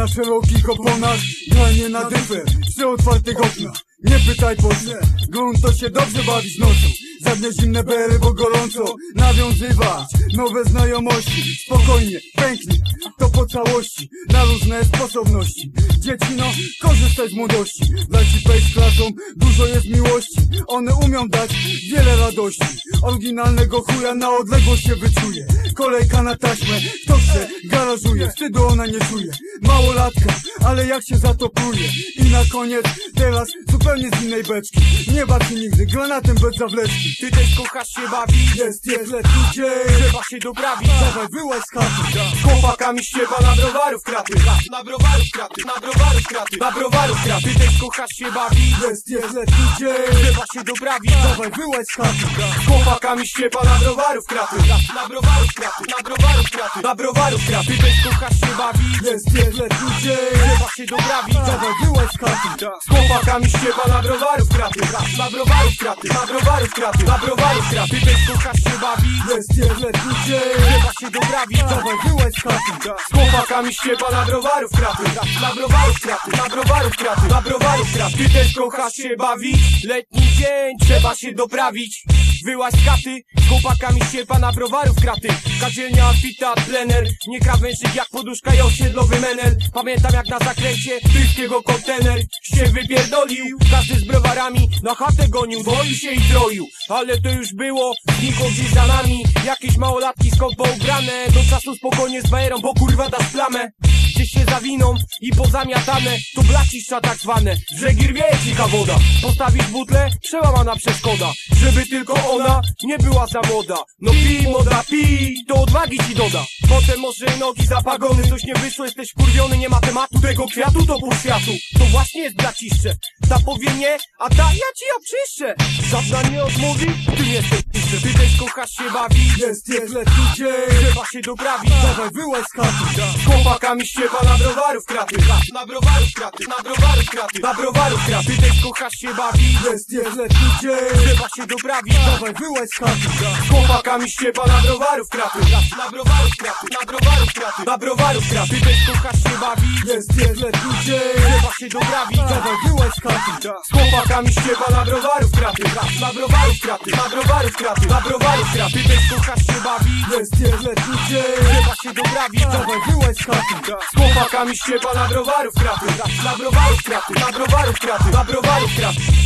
Na szerokich oponach, granie na dyfer Przy otwartych oknach, nie pytaj po co Grunt to się dobrze bawić nocą. Zadnie zimne bery, bo gorąco Nawiązywać nowe znajomości. Spokojnie, pęknie, to po całości Na różne sposobności. Dzieci no, korzystaj z młodości. Leci z klasą, dużo jest miłości. One umią dać wiele radości. Oryginalnego chuja na odległość się wyczuje Kolejka na taśmę, kto chce, garażuje Wstydu ona nie czuje. Małolatka, ale jak się za to pluje? I na koniec, teraz zupełnie z innej beczki. Nie się nigdy, granatem bez zawleczki. Ty też kochasz się bawić. Jest, jest letni dzień Trzeba się doprawić. Dawaj, wyłaź z chaty. Z chłopakami ściepa na browarów kraty. Na browarów kraty, na browarów kraty Na browarów kraty. Ty też kochasz się bawić. Jest, jest letni dzień Trzeba się doprawić. Dawaj, wyłaź z chaty. Chłopakami ściepa na browarów kraty. Na browarów kraty, na browarów kraty Na browarów kraty Ty też kochasz się bawić Jest, letni dzień Trzeba się doprawić Dawaj, wyłaź chaty Z chłopakami ściepa na browarów kraty Na browarów kraty, na browarów kraty Na browarów kraty Ty też kochasz się bawić Jest, letni dzień Trzeba się doprawić Dawaj, wyłaź chaty Z chłopakami ściepa na browarów kraty Na browarów kraty, na browarów kraty Na browarów kraty Ty też kochasz się bawić Letni dzień, trzeba się doprawić Wyłaź z chaty, z chłopakami ściepa na browarów kraty. Kadzielnia, amfiteatr, plener Nie krawężnik jak poduszka i osiedlowy menel. Pamiętam jak na zakręcie Tyskiego kontener się wypierdolił. Każdy z browarami na chatę gonił Boi się i troił, ale to już było Znikło gdzieś za nami. Jakieś małolatki skąd ubrane Do czasu spokojnie z bajerą, bo kurwa dasz plamę się zawiną i pozamiatane To blaciszcza tak zwane. W brzegi cicha woda Postawić butlę, przełamana przeszkoda Żeby tylko ona nie była za młoda No pij moda, pij, to odwagi ci doda. Potem może nogi zapagony Coś nie wyszło, jesteś wkurwiony, nie ma tematu Tego kwiatu to pół światu. To właśnie jest blaciszcze Ta powie nie, a ta ja ci oczyszczę. Żadna nie odmówi, ty jesteś Ty też kochasz się bawić. Jest, jest letni dzień. Trzeba się doprawić. Dawaj, wyłaź z chaty. Z chłopakami ściepa na browarów kraty Na browarów kraty, na browarów kraty Na browarów kraty Ty też kochasz się bawić. Jest, jest letni dzień. Trzeba się doprawić. Dawaj, wyłaź z chaty. Z chłopakami ściepa na browarów kraty Na browarów kraty, na browarów kraty Na browarów kraty Ty też kochasz się bawić. Jest, jest letni dzień Się doprawić Dawaj, wyłaź z chaty z chłopakami ściepa na browarów kraty. Na browarów kraty, na browarów kraty Na browarów kraty. Ty też kochasz się bawić Jest, letni dzień Trzeba się doprawić Dawaj, wyłaź z chaty z chłopakami ściepa na browarów kraty. Na browarów kraty, na browarów kraty Na browarów kraty